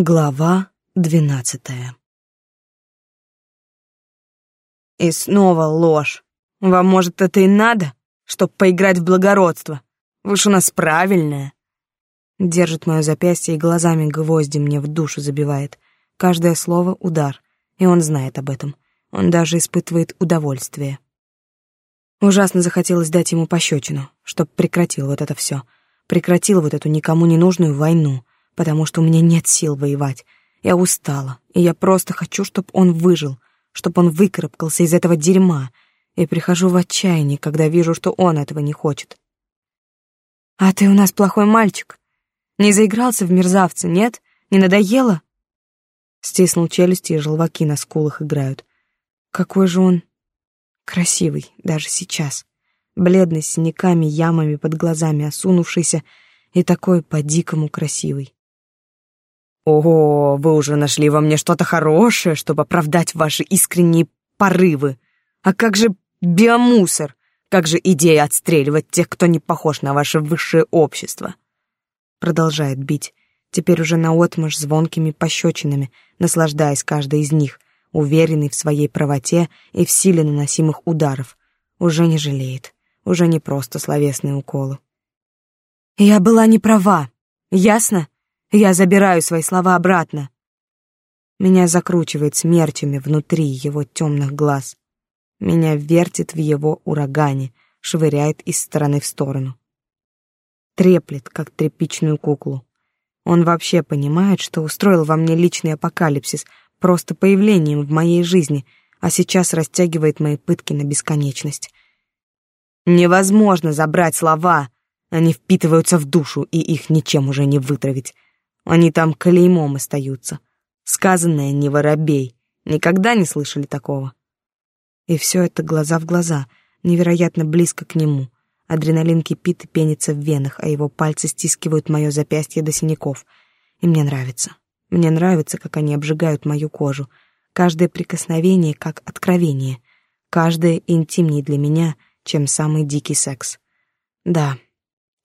Глава двенадцатая И снова ложь. Вам, может, это и надо, чтоб поиграть в благородство? Вы ж у нас правильная. Держит мое запястье и глазами гвозди мне в душу забивает. Каждое слово — удар, и он знает об этом. Он даже испытывает удовольствие. Ужасно захотелось дать ему пощечину, чтоб прекратил вот это все, Прекратил вот эту никому не нужную войну, потому что у меня нет сил воевать. Я устала, и я просто хочу, чтобы он выжил, чтобы он выкарабкался из этого дерьма, и прихожу в отчаяние, когда вижу, что он этого не хочет. «А ты у нас плохой мальчик. Не заигрался в мерзавца, нет? Не надоело?» Стиснул челюсти, и желваки на скулах играют. Какой же он красивый, даже сейчас. Бледный, с синяками, ямами под глазами, осунувшийся и такой по-дикому красивый. Ого, вы уже нашли во мне что-то хорошее, чтобы оправдать ваши искренние порывы. А как же биомусор? Как же идея отстреливать тех, кто не похож на ваше высшее общество? Продолжает бить, теперь уже наотмашь звонкими пощечинами, наслаждаясь каждой из них, уверенный в своей правоте и в силе наносимых ударов. Уже не жалеет, уже не просто словесные уколы. Я была не права, ясно? Я забираю свои слова обратно. Меня закручивает смерчами внутри его темных глаз. Меня вертит в его урагане, швыряет из стороны в сторону. Треплет, как тряпичную куклу. Он вообще понимает, что устроил во мне личный апокалипсис просто появлением в моей жизни, а сейчас растягивает мои пытки на бесконечность. Невозможно забрать слова, они впитываются в душу, и их ничем уже не вытравить. Они там клеймом остаются. Сказанное не воробей. Никогда не слышали такого. И все это глаза в глаза, невероятно близко к нему. Адреналин кипит и пенится в венах, а его пальцы стискивают мое запястье до синяков. И мне нравится. Мне нравится, как они обжигают мою кожу. Каждое прикосновение как откровение. Каждое интимнее для меня, чем самый дикий секс. Да,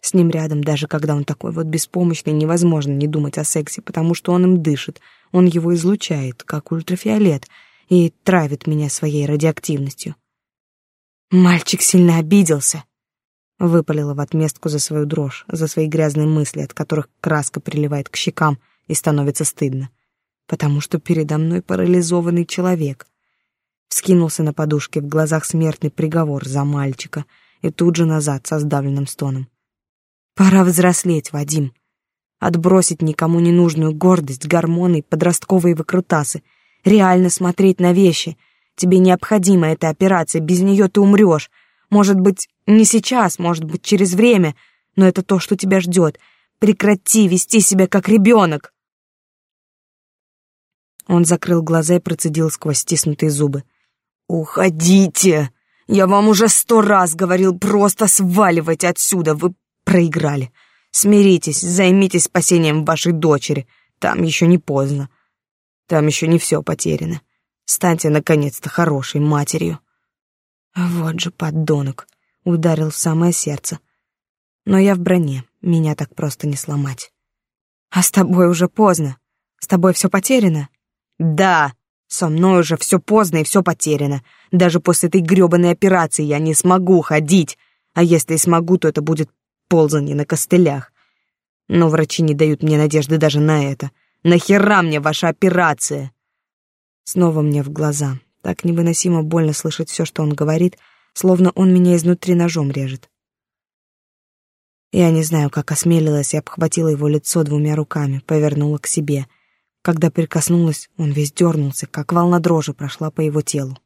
с ним рядом, даже когда он такой вот беспомощный, невозможно не думать о сексе, потому что он им дышит, он его излучает, как ультрафиолет, и травит меня своей радиоактивностью. Мальчик сильно обиделся. Выпалила в отместку за свою дрожь, за свои грязные мысли, от которых краска приливает к щекам и становится стыдно. Потому что передо мной парализованный человек. Вскинулся на подушке, в глазах смертный приговор за мальчика, и тут же назад со сдавленным стоном. Пора взрослеть, Вадим. Отбросить никому не нужную гордость, гормоны, подростковые выкрутасы. Реально смотреть на вещи. Тебе необходима эта операция, без нее ты умрешь. Может быть, не сейчас, может быть, через время, но это то, что тебя ждет. Прекрати вести себя как ребенок. Он закрыл глаза и процедил сквозь стиснутые зубы. «Уходите! Я вам уже сто раз говорил, просто сваливайте отсюда, вы проиграли. Смиритесь, займитесь спасением вашей дочери. Там еще не поздно. Там еще не все потеряно. Станьте, наконец-то, хорошей матерью. Вот же поддонок. Ударил в самое сердце. Но я в броне, меня так просто не сломать. А с тобой уже поздно. С тобой все потеряно? Да, со мной уже все поздно и все потеряно. Даже после этой грёбаной операции я не смогу ходить. А если и смогу, то это будет ползанье на костылях. Но врачи не дают мне надежды даже на это. Нахера мне ваша операция? Снова мне в глаза. Так невыносимо больно слышать все, что он говорит, словно он меня изнутри ножом режет. Я не знаю, как осмелилась и обхватила его лицо двумя руками, повернула к себе. Когда прикоснулась, он весь дернулся, как волна дрожи прошла по его телу.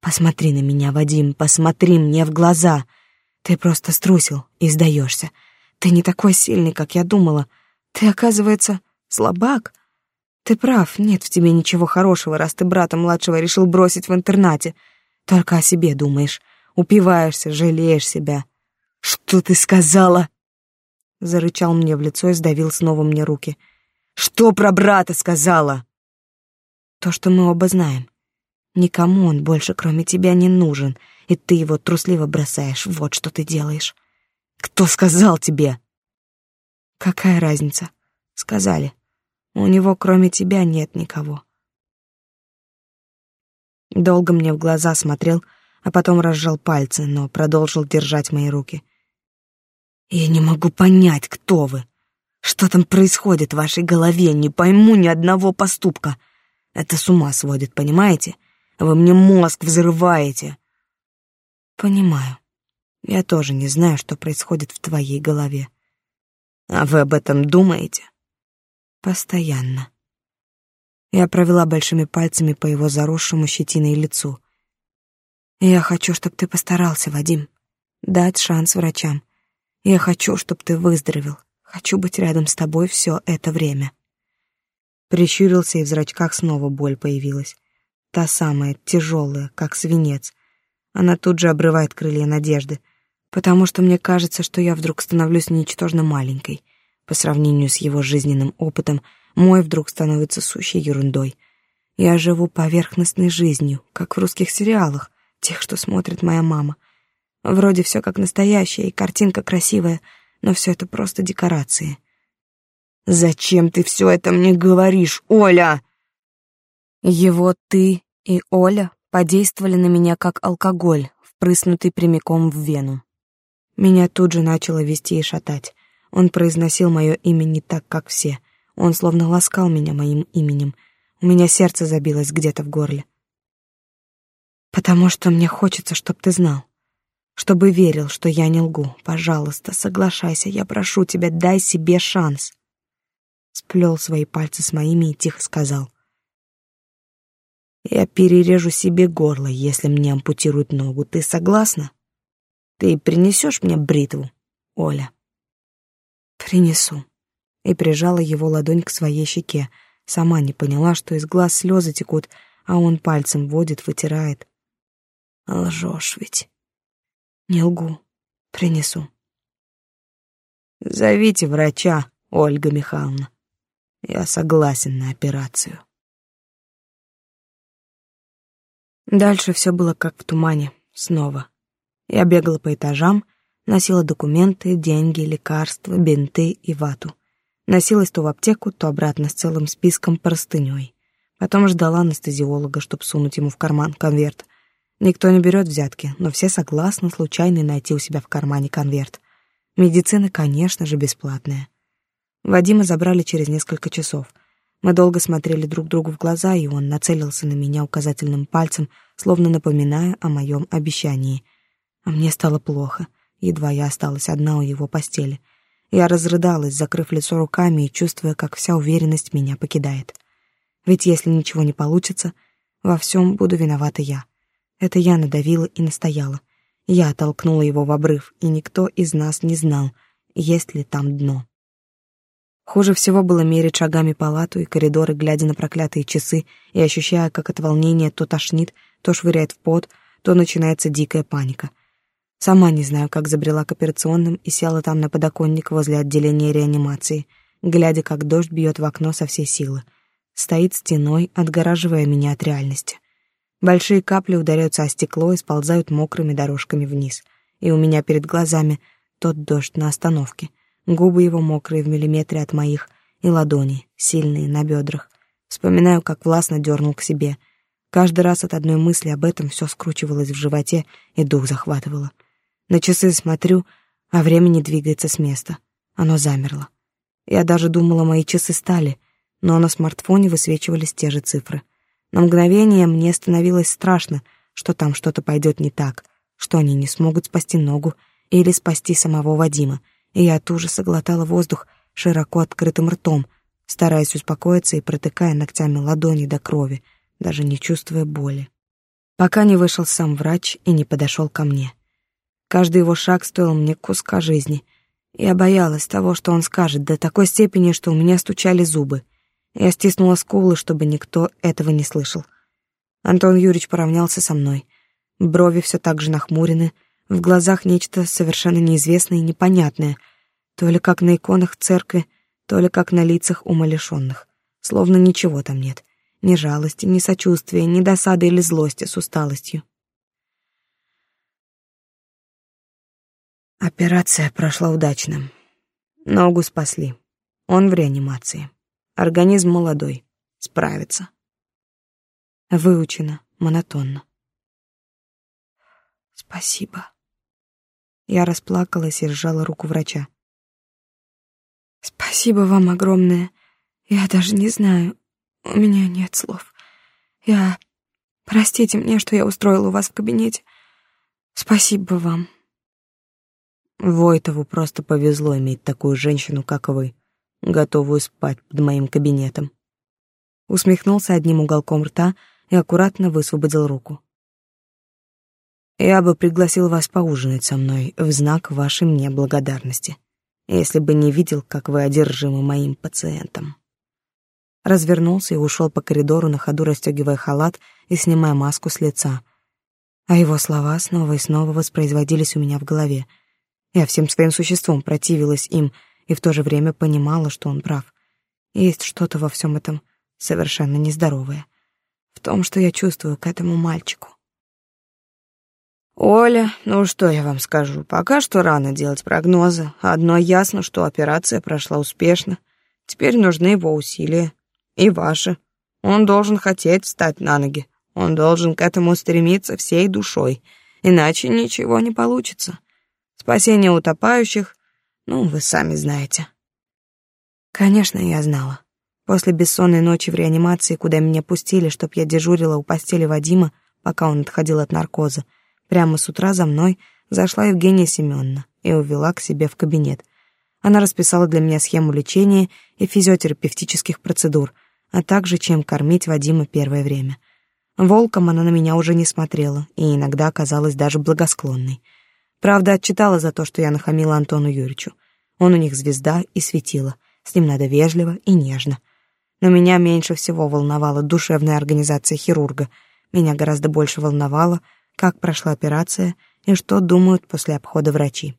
«Посмотри на меня, Вадим, посмотри мне в глаза!» Ты просто струсил и сдаешься. Ты не такой сильный, как я думала. Ты, оказывается, слабак. Ты прав, нет в тебе ничего хорошего, раз ты брата младшего решил бросить в интернате. Только о себе думаешь, упиваешься, жалеешь себя. Что ты сказала? Зарычал мне в лицо и сдавил снова мне руки. Что про брата сказала? То, что мы оба знаем. Никому он больше, кроме тебя, не нужен — и ты его трусливо бросаешь. Вот что ты делаешь. Кто сказал тебе? Какая разница? Сказали. У него кроме тебя нет никого. Долго мне в глаза смотрел, а потом разжал пальцы, но продолжил держать мои руки. «Я не могу понять, кто вы. Что там происходит в вашей голове? Не пойму ни одного поступка. Это с ума сводит, понимаете? Вы мне мозг взрываете». «Понимаю. Я тоже не знаю, что происходит в твоей голове». «А вы об этом думаете?» «Постоянно». Я провела большими пальцами по его заросшему щетиной лицу. «Я хочу, чтобы ты постарался, Вадим. Дать шанс врачам. Я хочу, чтобы ты выздоровел. Хочу быть рядом с тобой все это время». Прищурился, и в зрачках снова боль появилась. Та самая, тяжелая, как свинец. Она тут же обрывает крылья надежды, потому что мне кажется, что я вдруг становлюсь ничтожно маленькой. По сравнению с его жизненным опытом — мой вдруг становится сущей ерундой. Я живу поверхностной жизнью, как в русских сериалах, тех, что смотрит моя мама. Вроде все как настоящее, и картинка красивая, но все это просто декорации. «Зачем ты все это мне говоришь, Оля?» Его «ты» и «Оля» подействовали на меня как алкоголь, впрыснутый прямиком в вену. Меня тут же начало вести и шатать. Он произносил мое имя не так, как все — он словно ласкал меня моим именем. У меня сердце забилось где-то в горле. Потому что мне хочется, чтоб ты знал. Чтобы верил, что я не лгу. Пожалуйста, соглашайся, я прошу тебя, дай себе шанс. Сплел свои пальцы с моими и тихо сказал. Я перережу себе горло, если мне ампутируют ногу. Ты согласна? Ты принесешь мне бритву, Оля? Принесу и прижала его ладонь к своей щеке. Сама не поняла, что из глаз слезы текут, а он пальцем водит, вытирает. Лжешь ведь. Не лгу. Принесу. Зовите врача, Ольга Михайловна. Я согласен на операцию. Дальше все было как в тумане, снова. Я бегала по этажам, носила документы, деньги, лекарства, бинты и вату. Носилась то в аптеку, то обратно с целым списком простыней. Потом ждала анестезиолога, чтобы сунуть ему в карман конверт. Никто не берет взятки, но все согласны случайно найти у себя в кармане конверт. Медицина, конечно же, бесплатная. Вадима забрали через несколько часов. Мы долго смотрели друг другу в глаза, и он нацелился на меня указательным пальцем, словно напоминая о моем обещании. А мне стало плохо, едва я осталась одна у его постели. Я разрыдалась, закрыв лицо руками и чувствуя, как вся уверенность меня покидает. Ведь если ничего не получится, во всем буду виновата я. Это я надавила и настояла. Я толкнула его в обрыв, и никто из нас не знал, есть ли там дно. Хуже всего было мерить шагами палату и коридоры, глядя на проклятые часы и ощущая, как от волнения то тошнит, то швыряет в пот, то начинается дикая паника — Сама не знаю, как забрела к операционным и села там на подоконник возле отделения реанимации, глядя, как дождь бьет в окно со всей силы. Стоит стеной, отгораживая меня от реальности. Большие капли ударяются о стекло и сползают мокрыми дорожками вниз. И у меня перед глазами тот дождь на остановке. Губы его мокрые в миллиметре от моих, и ладони, сильные, на бедрах. Вспоминаю, как властно дернул к себе. Каждый раз от одной мысли об этом все скручивалось в животе, и дух захватывало. На часы смотрю, а время не двигается с места. Оно замерло. Я даже думала, мои часы стали, но на смартфоне высвечивались те же цифры. На мгновение мне становилось страшно, что там что-то пойдет не так, что они не смогут спасти ногу или спасти самого Вадима, и я от ужаса глотала воздух широко открытым ртом, стараясь успокоиться и протыкая ногтями ладони до крови, даже не чувствуя боли. Пока не вышел сам врач и не подошел ко мне. Каждый его шаг стоил мне куска жизни. Я боялась того, что он скажет, до такой степени, что у меня стучали зубы. Я стиснула скулы, чтобы никто этого не слышал. Антон Юрьевич поравнялся со мной. Брови все так же нахмурены, в глазах нечто совершенно неизвестное и непонятное, то ли как на иконах церкви, то ли как на лицах умалишенных. Словно ничего там нет. Ни жалости, ни сочувствия, ни досады или злости с усталостью. Операция прошла удачно. Ногу спасли. Он в реанимации. Организм молодой, справится. Выучено, монотонно. Спасибо. Я расплакалась и сжала руку врача. Спасибо вам огромное. Я даже не знаю, у меня нет слов. Я... Простите мне, что я устроила у вас в кабинете. Спасибо вам. Войтову просто повезло иметь такую женщину, как вы, готовую спать под моим кабинетом. Усмехнулся одним уголком рта и аккуратно высвободил руку. Я бы пригласил вас поужинать со мной в знак вашей мне благодарности, если бы не видел, как вы одержимы моим пациентом. Развернулся и ушел по коридору на ходу, расстегивая халат и снимая маску с лица. А его слова снова и снова воспроизводились у меня в голове — я всем своим существом противилась им и в то же время понимала, что он прав. Есть что-то во всем этом совершенно нездоровое. В том, что я чувствую к этому мальчику. «Оля, ну что я вам скажу, пока что рано делать прогнозы. Одно ясно, что операция прошла успешно. Теперь нужны его усилия. И ваши. Он должен хотеть встать на ноги. Он должен к этому стремиться всей душой. Иначе ничего не получится. Спасение утопающих, ну, вы сами знаете. Конечно, я знала. После бессонной ночи в реанимации, куда меня пустили, чтоб я дежурила у постели Вадима, пока он отходил от наркоза, прямо с утра за мной зашла Евгения Семеновна и увела к себе в кабинет. Она расписала для меня схему лечения и физиотерапевтических процедур, а также чем кормить Вадима первое время. Волком она на меня уже не смотрела и иногда оказалась даже благосклонной — Правда, отчитала за то, что я нахамила Антону Юрьевичу. Он у них звезда и светила. С ним надо вежливо и нежно. Но меня меньше всего волновала душевная организация хирурга. Меня гораздо больше волновало, как прошла операция и что думают после обхода врачи.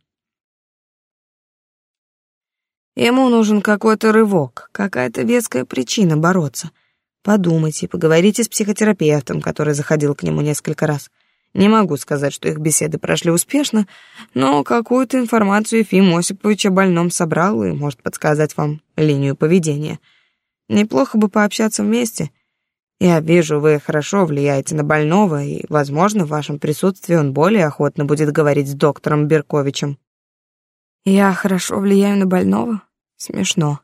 Ему нужен какой-то рывок, какая-то веская причина бороться. Подумайте, поговорите с психотерапевтом, который заходил к нему несколько раз. Не могу сказать, что их беседы прошли успешно, но какую-то информацию Ефим Осипович о больном собрал и может подсказать вам линию поведения. Неплохо бы пообщаться вместе. Я вижу, вы хорошо влияете на больного, и, возможно, в вашем присутствии он более охотно будет говорить с доктором Берковичем. Я хорошо влияю на больного? Смешно.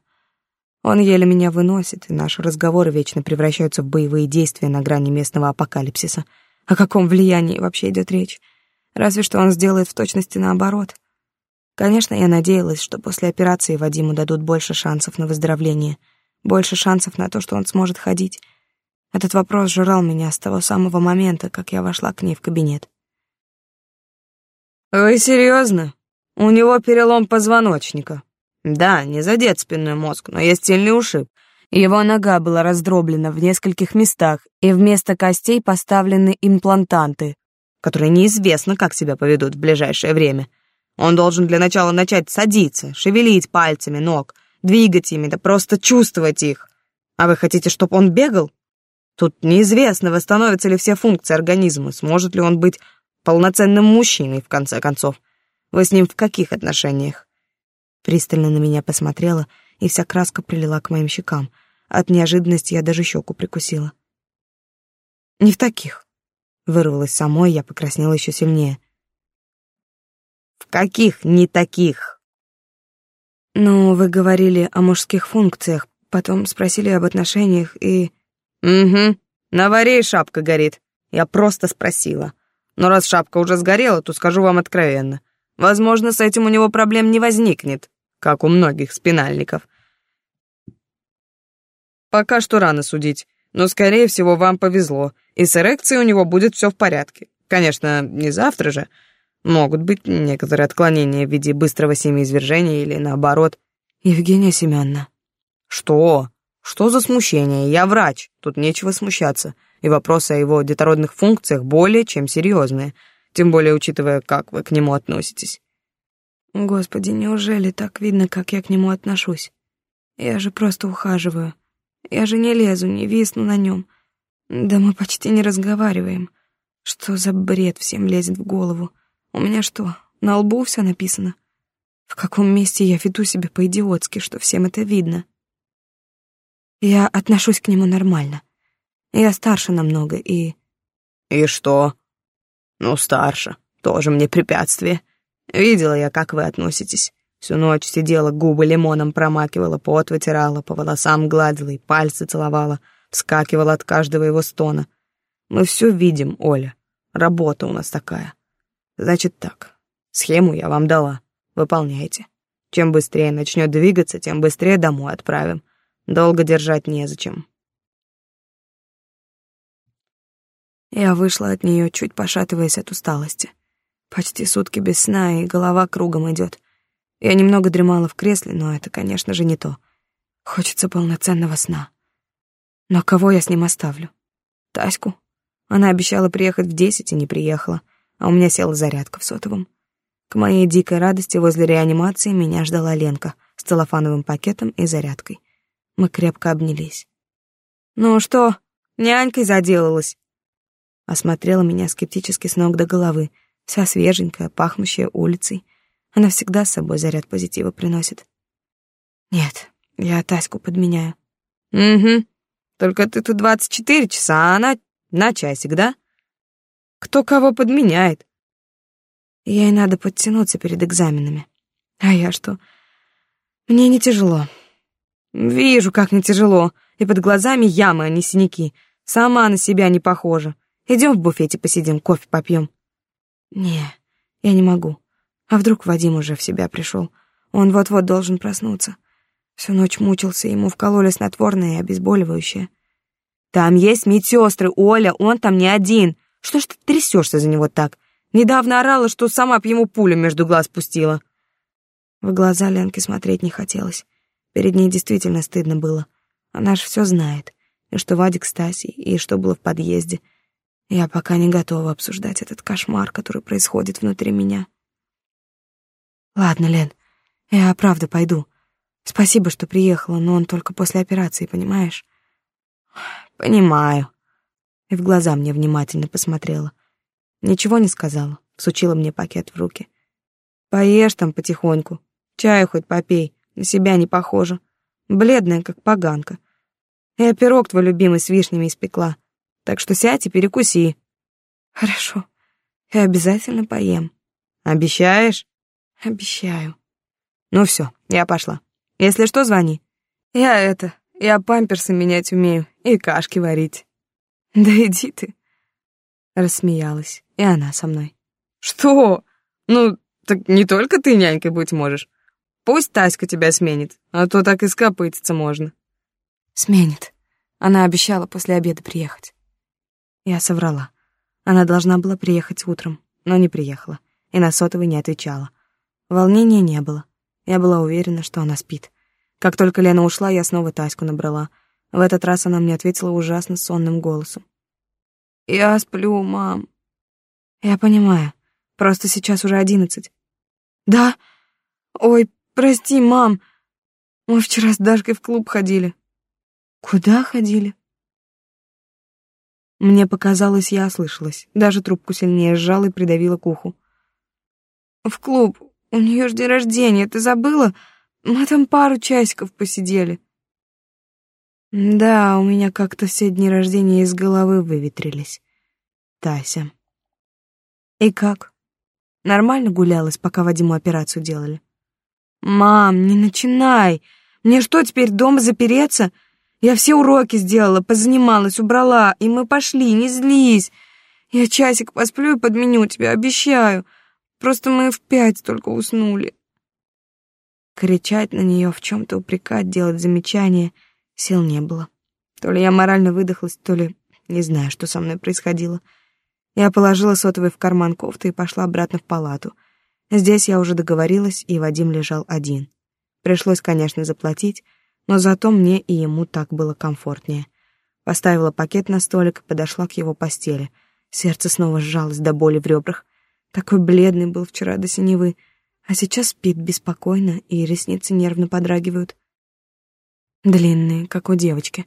Он еле меня выносит, и наши разговоры вечно превращаются в боевые действия на грани местного апокалипсиса — о каком влиянии вообще идет речь? Разве что он сделает в точности наоборот. Конечно, я надеялась, что после операции Вадиму дадут больше шансов на выздоровление, больше шансов на то, что он сможет ходить. Этот вопрос жрал меня с того самого момента, как я вошла к ней в кабинет. «Вы серьезно? У него перелом позвоночника. Да, не задет спинной мозг, но есть сильный ушиб. Его нога была раздроблена в нескольких местах, и вместо костей поставлены имплантанты, которые неизвестно, как себя поведут в ближайшее время. Он должен для начала начать садиться, шевелить пальцами ног, двигать ими, да просто чувствовать их. А вы хотите, чтобы он бегал? Тут неизвестно, восстановятся ли все функции организма, сможет ли он быть полноценным мужчиной, в конце концов. Вы с ним в каких отношениях? Пристально на меня посмотрела и вся краска прилила к моим щекам. От неожиданности я даже щеку прикусила. «Не в таких». Вырвалась самой, я покраснела еще сильнее. «В каких не таких?» «Ну, вы говорили о мужских функциях, потом спросили об отношениях и...» «Угу, на варе шапка горит. Я просто спросила. Но раз шапка уже сгорела, то скажу вам откровенно. Возможно, с этим у него проблем не возникнет как у многих спинальников. Пока что рано судить, но, скорее всего, вам повезло, и с эрекцией у него будет все в порядке. Конечно, не завтра же. Могут быть некоторые отклонения в виде быстрого семяизвержения или наоборот. Евгения Семеновна. Что? Что за смущение? Я врач, тут нечего смущаться. И вопросы о его детородных функциях более чем серьезные, тем более учитывая, как вы к нему относитесь. Господи, неужели так видно, как я к нему отношусь? Я же просто ухаживаю. Я же не лезу, не висну на нем. Да мы почти не разговариваем. Что за бред всем лезет в голову? У меня что, на лбу все написано? В каком месте я веду себя по-идиотски, что всем это видно?» Я отношусь к нему нормально. Я старше намного и... И что? Ну, старше. Тоже мне препятствие. Видела я, как вы относитесь. Всю ночь сидела, губы лимоном промакивала, пот вытирала, по волосам гладила и пальцы целовала, вскакивала от каждого его стона. Мы все видим, Оля. Работа у нас такая. Значит так, схему я вам дала. Выполняйте. Чем быстрее начнет двигаться, тем быстрее домой отправим. Долго держать незачем. Я вышла от нее, чуть пошатываясь от усталости. Почти сутки без сна, и голова кругом идет. Я немного дремала в кресле, но это, конечно же, не то. Хочется полноценного сна. Но кого я с ним оставлю? Таську? Она обещала приехать в десять и не приехала, а у меня села зарядка в сотовом. К моей дикой радости возле реанимации меня ждала Ленка с целлофановым пакетом и зарядкой. Мы крепко обнялись. «Ну что, нянькой заделалась?» Осмотрела меня скептически с ног до головы, вся свеженькая, пахнущая улицей. Она всегда с собой заряд позитива приносит. Нет, я Таську подменяю. Угу. Только ты тут двадцать четыре часа, а она на часик, да? Кто кого подменяет? Ей надо подтянуться перед экзаменами. А я что? Мне не тяжело. Вижу, как не тяжело. И под глазами ямы, а не синяки. Сама на себя не похожа. Идем в буфете посидим, кофе попьем. Не, я не могу. А вдруг Вадим уже в себя пришел? Он вот-вот должен проснуться. Всю ночь мучился, ему вкололи снотворное и обезболивающее. Там есть медсестры, Оля, он там не один. Что ж ты трясешься за него так? Недавно орала, что сама б ему пулю между глаз пустила. В глаза Ленке смотреть не хотелось. Перед ней действительно стыдно было. Она ж все знает. И что Вадик с и что было в подъезде. Я пока не готова обсуждать этот кошмар, который происходит внутри меня. Ладно, Лен, я правда пойду. Спасибо, что приехала, но он только после операции, понимаешь? Понимаю. И в глаза мне внимательно посмотрела. Ничего не сказала, всучила мне пакет в руки. Поешь там потихоньку, чаю хоть попей, на себя не похожа. Бледная, как поганка. Я пирог твой любимый с вишнями испекла, так что сядь и перекуси. Хорошо, я обязательно поем. Обещаешь? Обещаю. Ну все, я пошла. Если что, звони. Я это, я памперсы менять умею и кашки варить. Да иди ты. Рассмеялась, и она со мной. Что? Ну, так не только ты нянькой быть можешь. Пусть Таська тебя сменит, а то так и скопытиться можно. Сменит. Она обещала после обеда приехать. Я соврала. Она должна была приехать утром, но не приехала, и на сотовый не отвечала. Волнения не было. Я была уверена, что она спит. Как только Лена ушла, я снова Таську набрала. В этот раз она мне ответила ужасно сонным голосом. «Я сплю, мам». «Я понимаю. Просто сейчас уже одиннадцать». «Да? Ой, прости, мам. Мы вчера с Дашкой в клуб ходили». «Куда ходили?» Мне показалось, я ослышалась. Даже трубку сильнее сжала и придавила к уху. «В клуб. У нее ж день рождения, ты забыла? Мы там пару часиков посидели. Да, у меня как-то все дни рождения из головы выветрились. Тася. И как? Нормально гулялась, пока Вадиму операцию делали? Мам, не начинай. Мне что, теперь дома запереться? Я все уроки сделала, позанималась, убрала, и мы пошли, не злись. Я часик посплю и подменю тебя, обещаю. Просто мы в пять только уснули. Кричать на нее, в чем-то упрекать, делать замечания сил не было. То ли я морально выдохлась, то ли не знаю, что со мной происходило. Я положила сотовый в карман кофты и пошла обратно в палату. Здесь я уже договорилась, и Вадим лежал один. Пришлось, конечно, заплатить, но зато мне и ему так было комфортнее. Поставила пакет на столик и подошла к его постели. Сердце снова сжалось до боли в ребрах. Такой бледный был вчера до синевы, а сейчас спит беспокойно, и ресницы нервно подрагивают. Длинные, как у девочки.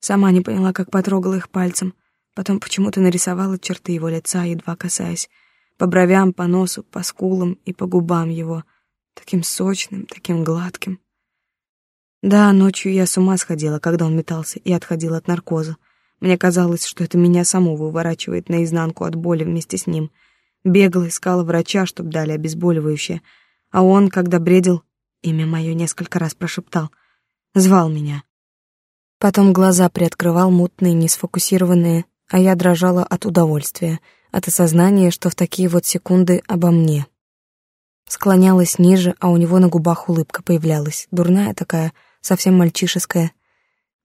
Сама не поняла, как потрогала их пальцем. Потом почему-то нарисовала черты его лица, едва касаясь. По бровям, по носу, по скулам и по губам его. Таким сочным, таким гладким. Да, ночью я с ума сходила, когда он метался и отходил от наркоза. Мне казалось, что это меня саму выворачивает наизнанку от боли вместе с ним. Бегала, искала врача, чтобы дали обезболивающее. А он, когда бредил, имя мое несколько раз прошептал. Звал меня. Потом глаза приоткрывал мутные, несфокусированные, а я дрожала от удовольствия, от осознания, что в такие вот секунды обо мне. Склонялась ниже, а у него на губах улыбка появлялась, дурная такая, совсем мальчишеская.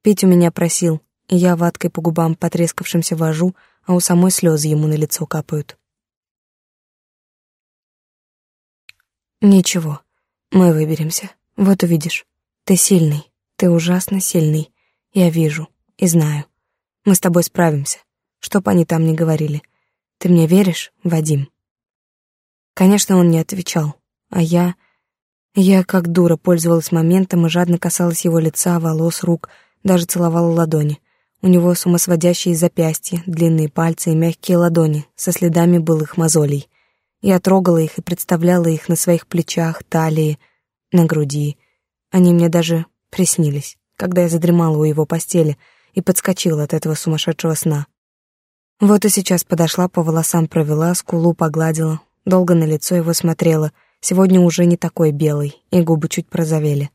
Пить у меня просил, и я ваткой по губам потрескавшимся вожу, а у самой слезы ему на лицо капают. Ничего, мы выберемся. Вот увидишь. Ты сильный, ты ужасно сильный. Я вижу и знаю. Мы с тобой справимся, чтоб они там не говорили. Ты мне веришь, Вадим? Конечно, он не отвечал, а я... Я, как дура, пользовалась моментом и жадно касалась его лица, волос, рук, даже целовала ладони. У него сумасводящие запястья, длинные пальцы и мягкие ладони со следами былых мозолей. Я трогала их и представляла их на своих плечах, талии, на груди. Они мне даже приснились, когда я задремала у его постели и подскочила от этого сумасшедшего сна. Вот и сейчас подошла, по волосам провела, скулу погладила, долго на лицо его смотрела, сегодня уже не такой белый, и губы чуть прозовели.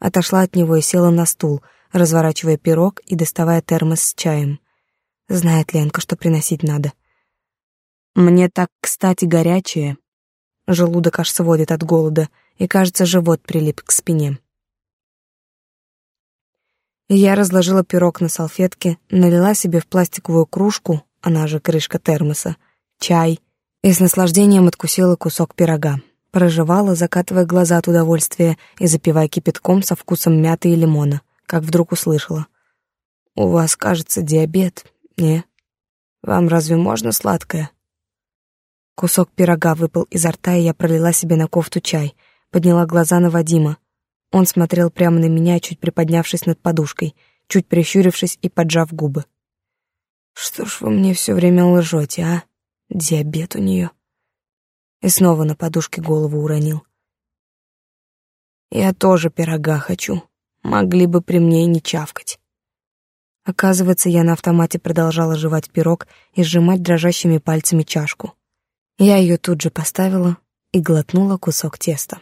Отошла от него и села на стул, разворачивая пирог и доставая термос с чаем. Знает Ленка, что приносить надо. Мне так, кстати, горячее. Желудок аж сводит от голода, и, кажется, живот прилип к спине. Я разложила пирог на салфетке, налила себе в пластиковую кружку, она же крышка термоса, чай и с наслаждением откусила кусок пирога. Прожевала, закатывая глаза от удовольствия и запивая кипятком со вкусом мяты и лимона, как вдруг услышала. «У вас, кажется, диабет, не? Вам разве можно сладкое?» Кусок пирога выпал изо рта, и я пролила себе на кофту чай, подняла глаза на Вадима. Он смотрел прямо на меня, чуть приподнявшись над подушкой, чуть прищурившись и поджав губы. Что ж вы мне все время лжете, а? Диабет у нее. И снова на подушке голову уронил. Я тоже пирога хочу. Могли бы при мне и не чавкать. Оказывается, я на автомате продолжала жевать пирог и сжимать дрожащими пальцами чашку. Я ее тут же поставила и глотнула кусок теста.